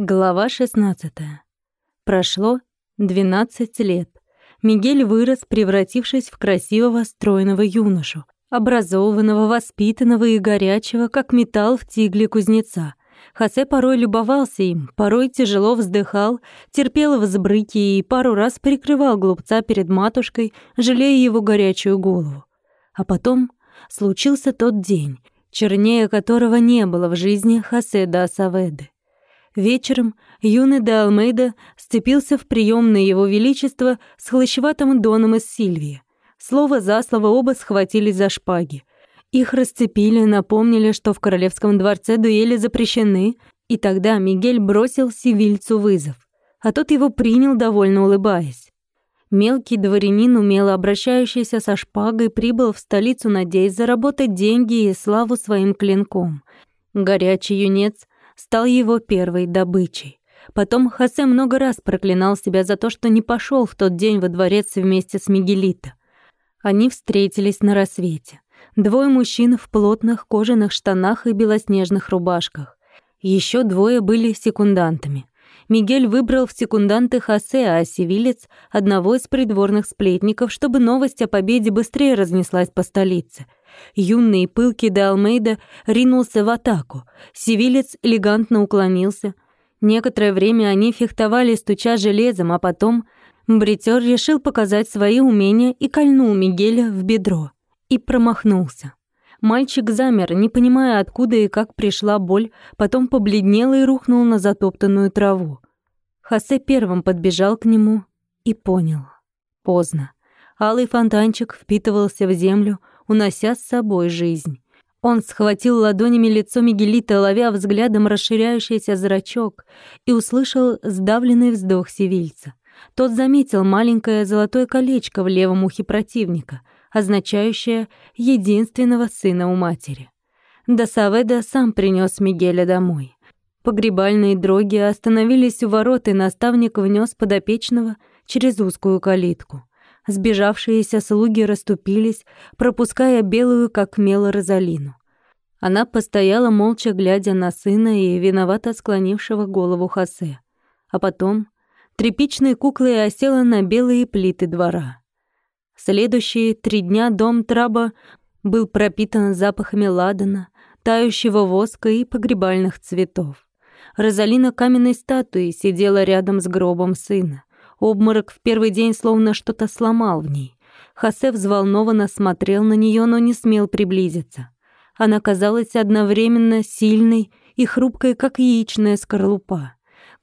Глава 16. Прошло 12 лет. Мигель вырос, превратившись в красивого, стройного юношу, образованного, воспитанного и горячего, как металл в тигле кузнеца. Хосе порой любовался им, порой тяжело вздыхал, терпел взбрыки и пару раз прикрывал глупца перед матушкой, жалея его горячую голову. А потом случился тот день, чернее которого не было в жизни Хосе да Саведы. Вечером юный де Алмейда сцепился в приемное его величество с хлыщеватым доном из Сильвии. Слово за слово оба схватились за шпаги. Их расцепили, напомнили, что в королевском дворце дуэли запрещены, и тогда Мигель бросил сивильцу вызов, а тот его принял, довольно улыбаясь. Мелкий дворянин, умело обращающийся со шпагой, прибыл в столицу, надеясь заработать деньги и славу своим клинком. Горячий юнец стал его первой добычей. Потом Хосе много раз проклинал себя за то, что не пошел в тот день во дворец вместе с Мигелито. Они встретились на рассвете. Двое мужчин в плотных кожаных штанах и белоснежных рубашках. Еще двое были секундантами. Мигель выбрал в секунданты Хосе, а севилец — одного из придворных сплетников, чтобы новость о победе быстрее разнеслась по столице — Юный и пылкий де Алмейда ринулся в атаку. Севилец элегантно уклонился. Некоторое время они фехтовали, стуча железом, а потом бритер решил показать свои умения и кольнул Мигеля в бедро. И промахнулся. Мальчик замер, не понимая, откуда и как пришла боль, потом побледнел и рухнул на затоптанную траву. Хосе первым подбежал к нему и понял. Поздно. Алый фонтанчик впитывался в землю, унося с собой жизнь. Он схватил ладонями лицо Мигелита, ловя взглядом расширяющийся зрачок, и услышал сдавленный вздох севильца. Тот заметил маленькое золотое колечко в левом ухе противника, означающее единственного сына у матери. Досаведа сам принес Мигеля домой. Погребальные дроги остановились у ворот, и наставник внес подопечного через узкую калитку. Сбежавшиеся слуги расступились, пропуская белую, как мело, Розалину. Она постояла молча, глядя на сына и виновато склонившего голову Хосе. А потом тряпичной куклой осела на белые плиты двора. Следующие три дня дом Траба был пропитан запахами ладана, тающего воска и погребальных цветов. Розалина каменной статуей сидела рядом с гробом сына. Обморок в первый день словно что-то сломал в ней. Хосе взволнованно смотрел на нее, но не смел приблизиться. Она казалась одновременно сильной и хрупкой, как яичная скорлупа.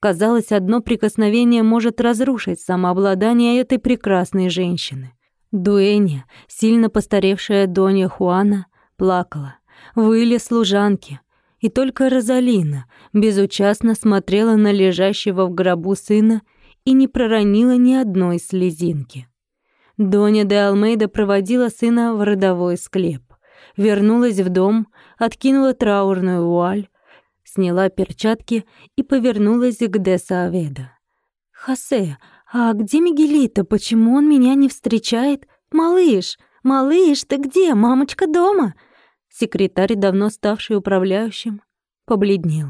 Казалось, одно прикосновение может разрушить самообладание этой прекрасной женщины. Дуэня, сильно постаревшая Донья Хуана, плакала. Выли служанки. И только Розалина безучастно смотрела на лежащего в гробу сына и не проронила ни одной слезинки. Доня де Алмейда проводила сына в родовой склеп, вернулась в дом, откинула траурную вуаль, сняла перчатки и повернулась к де Сааведа. «Хосе, а где Мигелита? Почему он меня не встречает? Малыш, малыш, ты где? Мамочка дома?» Секретарь, давно ставший управляющим, побледнел.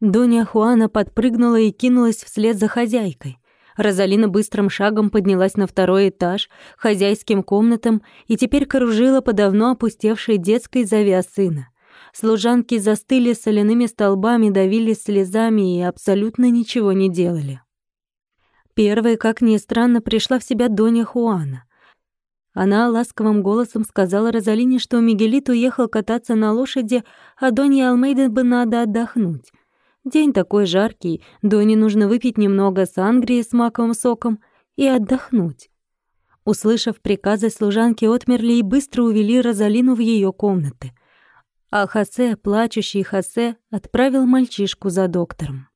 Доня Хуана подпрыгнула и кинулась вслед за хозяйкой. Розалина быстрым шагом поднялась на второй этаж, хозяйским комнатам, и теперь кружила по давно опустевшей детской зовя сына. Служанки застыли соляными столбами, давились слезами и абсолютно ничего не делали. Первой, как ни странно, пришла в себя Доня Хуана. Она ласковым голосом сказала Розалине, что Мигелит уехал кататься на лошади, а Донья Алмейда бы надо отдохнуть. День такой жаркий, Доне нужно выпить немного сангрии с маковым соком и отдохнуть. Услышав приказы, служанки отмерли и быстро увели Розалину в ее комнаты. А Хосе, плачущий Хосе, отправил мальчишку за доктором.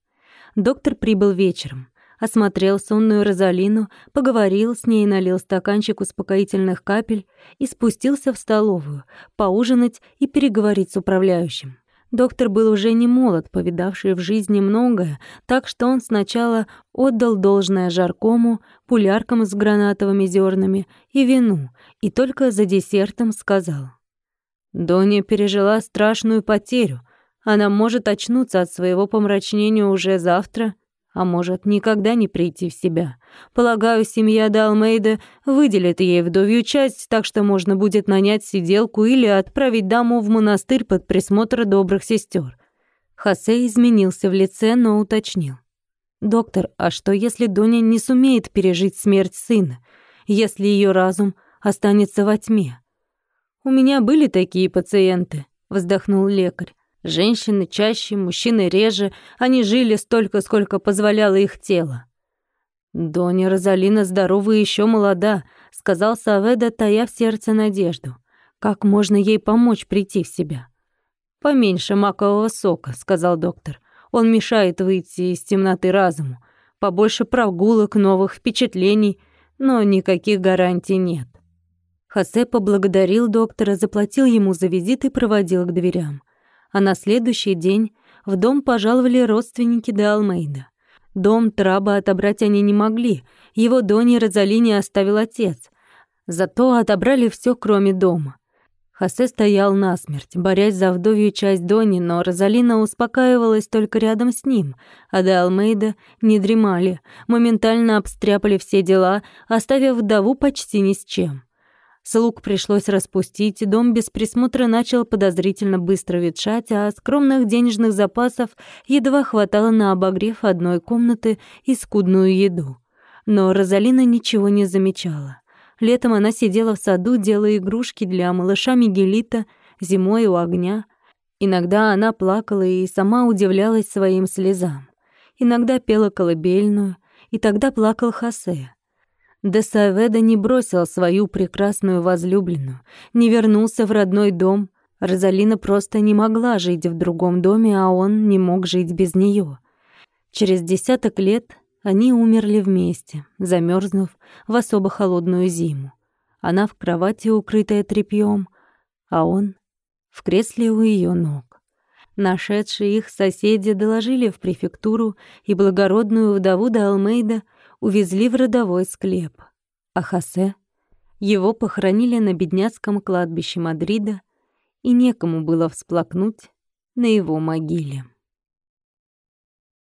Доктор прибыл вечером, осмотрел сонную Розалину, поговорил с ней, налил стаканчик успокоительных капель и спустился в столовую, поужинать и переговорить с управляющим. Доктор был уже не молод, повидавший в жизни многое, так что он сначала отдал должное жаркому, пуляркам с гранатовыми зернами и вину, и только за десертом сказал. «Доня пережила страшную потерю. Она может очнуться от своего помрачнения уже завтра, а может никогда не прийти в себя. Полагаю, семья Далмейда выделит ей вдовью часть, так что можно будет нанять сиделку или отправить даму в монастырь под присмотр добрых сестер. Хосе изменился в лице, но уточнил. «Доктор, а что, если Доня не сумеет пережить смерть сына? Если ее разум останется во тьме?» «У меня были такие пациенты», — вздохнул лекарь. Женщины чаще, мужчины реже, они жили столько, сколько позволяло их тело. «Доня Розалина здорова и еще молода», — сказал Саведа, тая в сердце надежду. «Как можно ей помочь прийти в себя?» «Поменьше макового сока», — сказал доктор. «Он мешает выйти из темноты разуму. Побольше прогулок, новых впечатлений, но никаких гарантий нет». Хосе поблагодарил доктора, заплатил ему за визит и проводил к дверям а на следующий день в дом пожаловали родственники де Алмейда. Дом Траба отобрать они не могли, его Дони Розалини оставил отец. Зато отобрали все, кроме дома. Хосе стоял насмерть, борясь за вдовью часть Дони, но Розалина успокаивалась только рядом с ним, а де Алмейда не дремали, моментально обстряпали все дела, оставив вдову почти ни с чем. Слуг пришлось распустить, дом без присмотра начал подозрительно быстро ветшать, а скромных денежных запасов едва хватало на обогрев одной комнаты и скудную еду. Но Розалина ничего не замечала. Летом она сидела в саду, делая игрушки для малыша Мигелита, зимой у огня. Иногда она плакала и сама удивлялась своим слезам. Иногда пела колыбельную, и тогда плакал Хосе. Де Саведа не бросил свою прекрасную возлюбленную, не вернулся в родной дом. Розалина просто не могла жить в другом доме, а он не мог жить без нее. Через десяток лет они умерли вместе, замерзнув в особо холодную зиму. Она в кровати, укрытая тряпьем, а он в кресле у ее ног. Нашедшие их соседи доложили в префектуру, и благородную вдову Далмейда — увезли в родовой склеп. А Хосе? Его похоронили на бедняцком кладбище Мадрида, и некому было всплакнуть на его могиле.